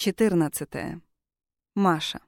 14. Маша.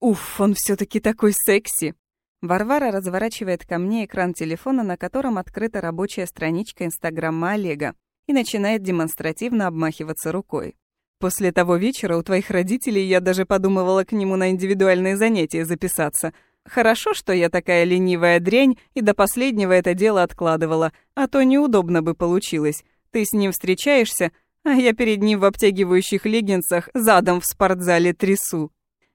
Уф, он все таки такой секси. Варвара разворачивает ко мне экран телефона, на котором открыта рабочая страничка Инстаграма Олега, и начинает демонстративно обмахиваться рукой. После того вечера у твоих родителей я даже подумывала к нему на индивидуальные занятия записаться. Хорошо, что я такая ленивая дрянь и до последнего это дело откладывала, а то неудобно бы получилось. Ты с ним встречаешься, а я перед ним в обтягивающих леггинсах задом в спортзале трясу.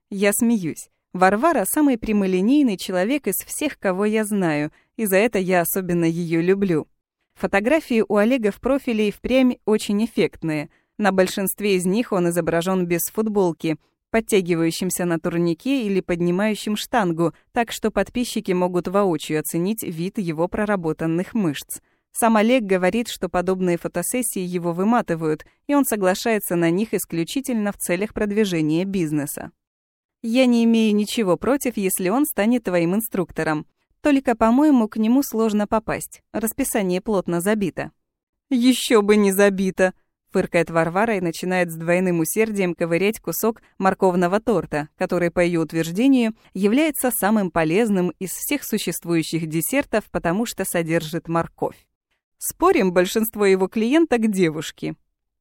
Я смеюсь. Варвара – самый прямолинейный человек из всех, кого я знаю, и за это я особенно ее люблю. Фотографии у Олега в профиле и впрямь очень эффектные. На большинстве из них он изображен без футболки, подтягивающимся на турнике или поднимающим штангу, так что подписчики могут воочию оценить вид его проработанных мышц. Сам Олег говорит, что подобные фотосессии его выматывают, и он соглашается на них исключительно в целях продвижения бизнеса. Я не имею ничего против, если он станет твоим инструктором. Только, по-моему, к нему сложно попасть. Расписание плотно забито. Еще бы не забито, фыркает Варвара и начинает с двойным усердием ковырять кусок морковного торта, который, по ее утверждению, является самым полезным из всех существующих десертов, потому что содержит морковь. Спорим, большинство его клиенток девушки.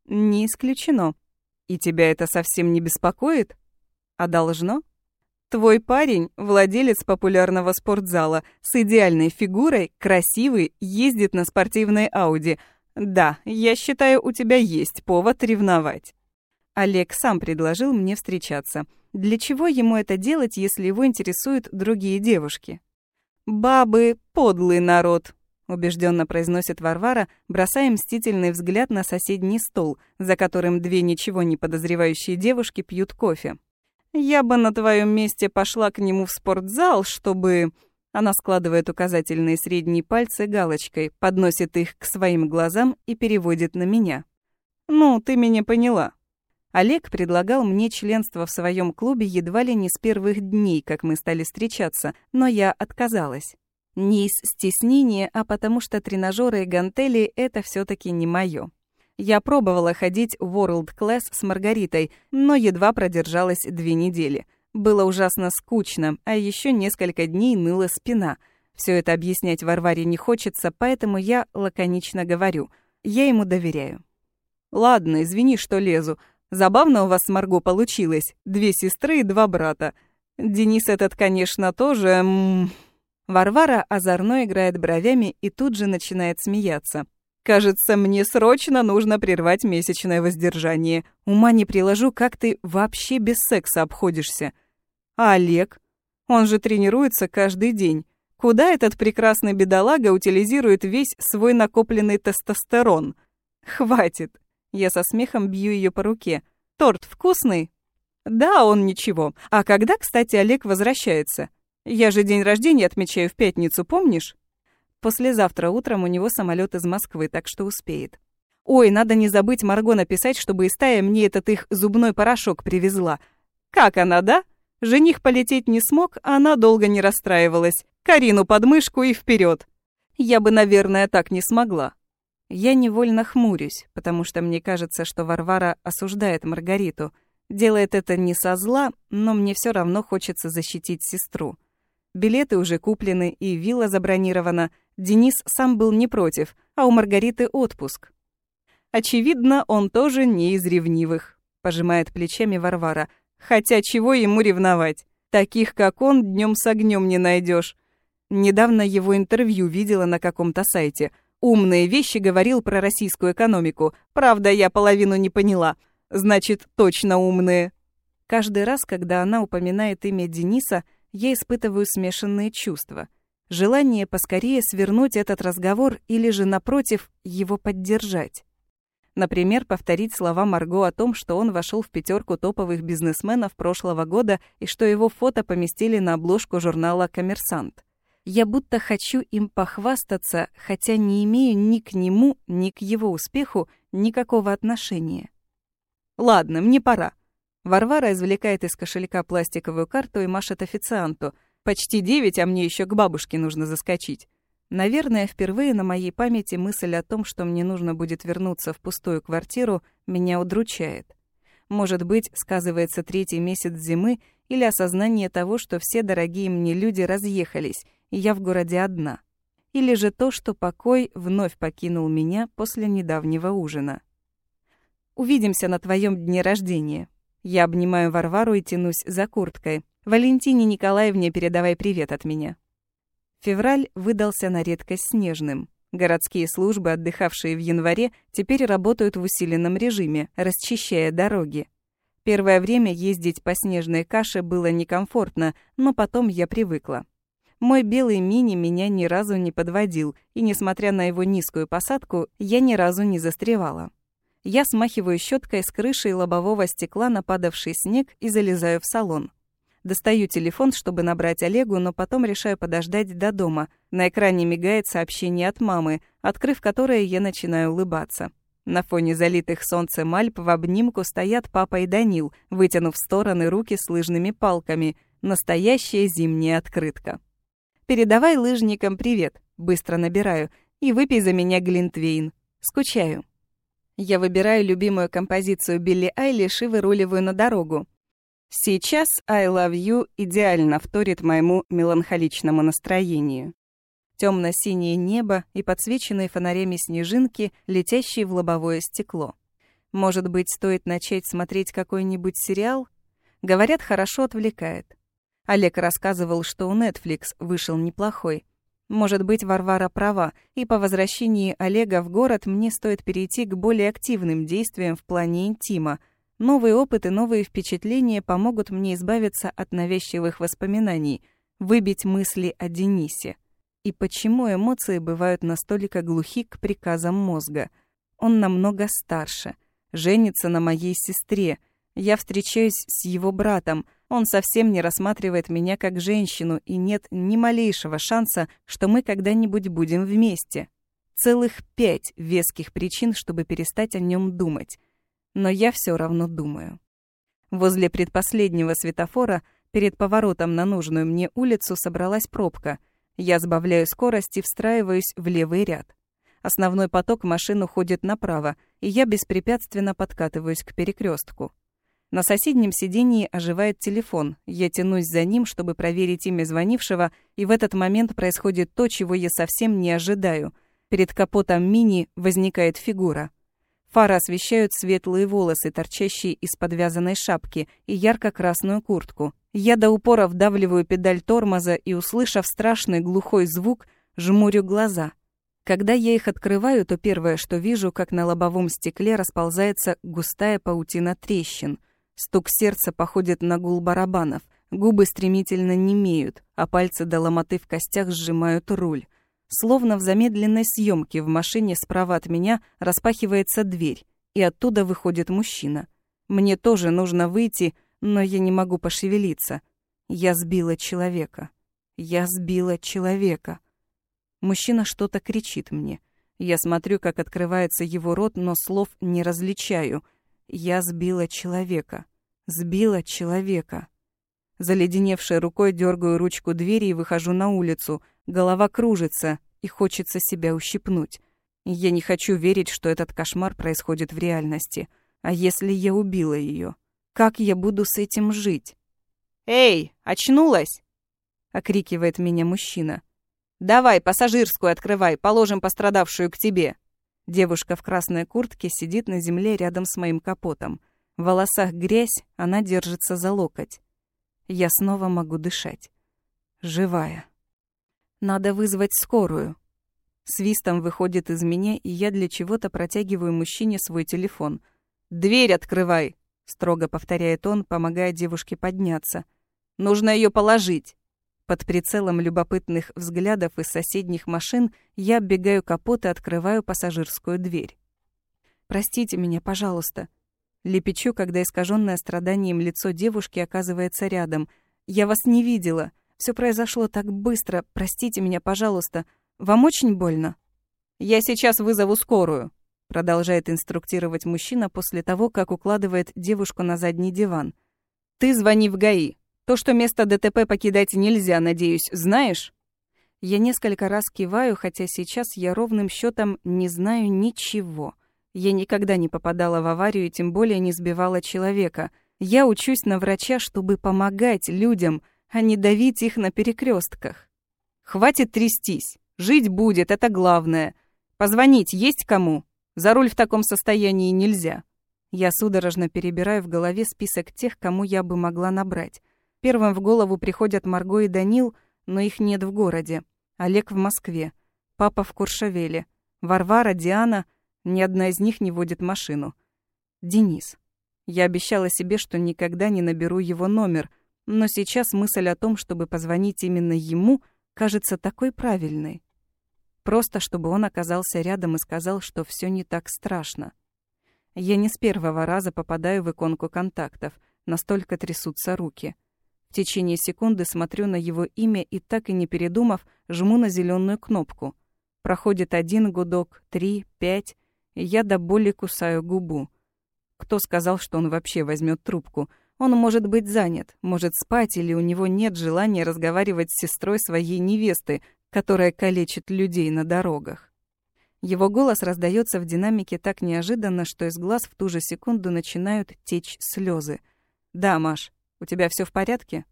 Не исключено. И тебя это совсем не беспокоит? А должно? Твой парень — владелец популярного спортзала, с идеальной фигурой, красивый, ездит на спортивной Ауди. Да, я считаю, у тебя есть повод ревновать. Олег сам предложил мне встречаться. Для чего ему это делать, если его интересуют другие девушки? Бабы — подлый народ, убежденно произносит Варвара, бросая мстительный взгляд на соседний стол, за которым две ничего не подозревающие девушки пьют кофе. Я бы на твоем месте пошла к нему в спортзал, чтобы она складывает указательные средние пальцы галочкой, подносит их к своим глазам и переводит на меня. Ну, ты меня поняла. Олег предлагал мне членство в своем клубе едва ли не с первых дней, как мы стали встречаться, но я отказалась. Не из стеснения, а потому что тренажеры и гантели — это все таки не мое. Я пробовала ходить в World Class с Маргаритой, но едва продержалась две недели. Было ужасно скучно, а еще несколько дней ныла спина. Все это объяснять Варваре не хочется, поэтому я лаконично говорю. Я ему доверяю. «Ладно, извини, что лезу. Забавно у вас с Марго получилось. Две сестры и два брата. Денис этот, конечно, тоже... М -м, Варвара озорно играет бровями и тут же начинает смеяться. «Кажется, мне срочно нужно прервать месячное воздержание. Ума не приложу, как ты вообще без секса обходишься. А Олег? Он же тренируется каждый день. Куда этот прекрасный бедолага утилизирует весь свой накопленный тестостерон? Хватит. Я со смехом бью ее по руке. Торт вкусный? Да, он ничего. А когда, кстати, Олег возвращается? Я же день рождения отмечаю в пятницу, помнишь? Послезавтра утром у него самолет из Москвы, так что успеет. Ой, надо не забыть Марго написать, чтобы Истая мне этот их зубной порошок привезла. Как она, да? Жених полететь не смог, а она долго не расстраивалась. Карину под мышку и вперед. Я бы, наверное, так не смогла. Я невольно хмурюсь, потому что мне кажется, что Варвара осуждает Маргариту. Делает это не со зла, но мне все равно хочется защитить сестру. Билеты уже куплены и вилла забронирована. Денис сам был не против, а у Маргариты отпуск. Очевидно, он тоже не из ревнивых, пожимает плечами Варвара. Хотя чего ему ревновать? Таких, как он, днем с огнем не найдешь. Недавно его интервью видела на каком-то сайте. Умные вещи говорил про российскую экономику. Правда, я половину не поняла. Значит, точно умные. Каждый раз, когда она упоминает имя Дениса, я испытываю смешанные чувства. Желание поскорее свернуть этот разговор или же, напротив, его поддержать. Например, повторить слова Марго о том, что он вошел в пятерку топовых бизнесменов прошлого года и что его фото поместили на обложку журнала «Коммерсант». Я будто хочу им похвастаться, хотя не имею ни к нему, ни к его успеху никакого отношения. «Ладно, мне пора», Варвара извлекает из кошелька пластиковую карту и машет официанту. «Почти девять, а мне еще к бабушке нужно заскочить». Наверное, впервые на моей памяти мысль о том, что мне нужно будет вернуться в пустую квартиру, меня удручает. Может быть, сказывается третий месяц зимы или осознание того, что все дорогие мне люди разъехались, и я в городе одна. Или же то, что покой вновь покинул меня после недавнего ужина. «Увидимся на твоем дне рождения». Я обнимаю Варвару и тянусь за курткой. «Валентине Николаевне передавай привет от меня». Февраль выдался на редкость снежным. Городские службы, отдыхавшие в январе, теперь работают в усиленном режиме, расчищая дороги. Первое время ездить по снежной каше было некомфортно, но потом я привыкла. Мой белый мини меня ни разу не подводил, и, несмотря на его низкую посадку, я ни разу не застревала. Я смахиваю щеткой с крыши лобового стекла нападавший снег и залезаю в салон. Достаю телефон, чтобы набрать Олегу, но потом решаю подождать до дома. На экране мигает сообщение от мамы, открыв которое я начинаю улыбаться. На фоне залитых солнцем Альп в обнимку стоят папа и Данил, вытянув в стороны руки с лыжными палками. Настоящая зимняя открытка. «Передавай лыжникам привет», — быстро набираю, «и выпей за меня глинтвейн. Скучаю». Я выбираю любимую композицию Билли Айлиш и выруливаю на дорогу. Сейчас «I love you» идеально вторит моему меланхоличному настроению. Темно-синее небо и подсвеченные фонарями снежинки, летящие в лобовое стекло. Может быть, стоит начать смотреть какой-нибудь сериал? Говорят, хорошо отвлекает. Олег рассказывал, что у Netflix вышел неплохой. Может быть, Варвара права, и по возвращении Олега в город мне стоит перейти к более активным действиям в плане интима — Новые опыты, новые впечатления помогут мне избавиться от навязчивых воспоминаний, выбить мысли о Денисе. И почему эмоции бывают настолько глухи к приказам мозга? Он намного старше, женится на моей сестре. Я встречаюсь с его братом. Он совсем не рассматривает меня как женщину, и нет ни малейшего шанса, что мы когда-нибудь будем вместе. Целых пять веских причин, чтобы перестать о нем думать но я все равно думаю. Возле предпоследнего светофора, перед поворотом на нужную мне улицу, собралась пробка. Я сбавляю скорость и встраиваюсь в левый ряд. Основной поток машин уходит направо, и я беспрепятственно подкатываюсь к перекрестку. На соседнем сидении оживает телефон. Я тянусь за ним, чтобы проверить имя звонившего, и в этот момент происходит то, чего я совсем не ожидаю. Перед капотом мини возникает фигура. Фары освещают светлые волосы, торчащие из подвязанной шапки, и ярко-красную куртку. Я до упора вдавливаю педаль тормоза и, услышав страшный глухой звук, жмурю глаза. Когда я их открываю, то первое, что вижу, как на лобовом стекле расползается густая паутина трещин. Стук сердца походит на гул барабанов. Губы стремительно немеют, а пальцы до ломоты в костях сжимают руль. Словно в замедленной съемке в машине справа от меня распахивается дверь, и оттуда выходит мужчина. Мне тоже нужно выйти, но я не могу пошевелиться. Я сбила человека. Я сбила человека. Мужчина что-то кричит мне. Я смотрю, как открывается его рот, но слов не различаю. Я сбила человека. Сбила человека. Заледеневшей рукой дергаю ручку двери и выхожу на улицу. Голова кружится, и хочется себя ущипнуть. Я не хочу верить, что этот кошмар происходит в реальности. А если я убила ее? Как я буду с этим жить? «Эй, очнулась?» — окрикивает меня мужчина. «Давай, пассажирскую открывай, положим пострадавшую к тебе». Девушка в красной куртке сидит на земле рядом с моим капотом. В волосах грязь, она держится за локоть. Я снова могу дышать. Живая. Надо вызвать скорую. Свистом выходит из меня, и я для чего-то протягиваю мужчине свой телефон. «Дверь открывай!» — строго повторяет он, помогая девушке подняться. «Нужно ее положить!» Под прицелом любопытных взглядов из соседних машин я оббегаю капот и открываю пассажирскую дверь. «Простите меня, пожалуйста», Лепечу, когда искаженное страданием лицо девушки оказывается рядом. «Я вас не видела. Все произошло так быстро. Простите меня, пожалуйста. Вам очень больно?» «Я сейчас вызову скорую», — продолжает инструктировать мужчина после того, как укладывает девушку на задний диван. «Ты звони в ГАИ. То, что место ДТП покидать нельзя, надеюсь, знаешь?» Я несколько раз киваю, хотя сейчас я ровным счетом не знаю ничего — Я никогда не попадала в аварию и тем более не сбивала человека. Я учусь на врача, чтобы помогать людям, а не давить их на перекрестках. Хватит трястись. Жить будет, это главное. Позвонить есть кому? За руль в таком состоянии нельзя. Я судорожно перебираю в голове список тех, кому я бы могла набрать. Первым в голову приходят Марго и Данил, но их нет в городе. Олег в Москве. Папа в Куршавеле. Варвара, Диана. Ни одна из них не водит машину. Денис. Я обещала себе, что никогда не наберу его номер, но сейчас мысль о том, чтобы позвонить именно ему, кажется такой правильной. Просто чтобы он оказался рядом и сказал, что все не так страшно. Я не с первого раза попадаю в иконку контактов, настолько трясутся руки. В течение секунды смотрю на его имя и, так и не передумав, жму на зеленую кнопку. Проходит один гудок, три, пять, и я до боли кусаю губу. Кто сказал, что он вообще возьмет трубку? Он может быть занят, может спать, или у него нет желания разговаривать с сестрой своей невесты, которая калечит людей на дорогах. Его голос раздается в динамике так неожиданно, что из глаз в ту же секунду начинают течь слезы. «Да, Маш, у тебя все в порядке?»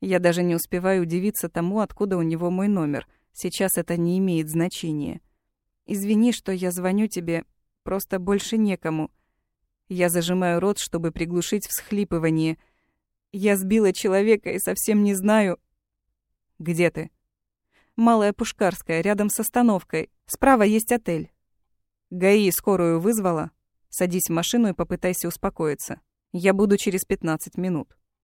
Я даже не успеваю удивиться тому, откуда у него мой номер. Сейчас это не имеет значения. «Извини, что я звоню тебе, просто больше некому». Я зажимаю рот, чтобы приглушить всхлипывание. Я сбила человека и совсем не знаю... «Где ты?» Малая Пушкарская, рядом с остановкой. Справа есть отель. ГАИ скорую вызвала. Садись в машину и попытайся успокоиться. Я буду через 15 минут.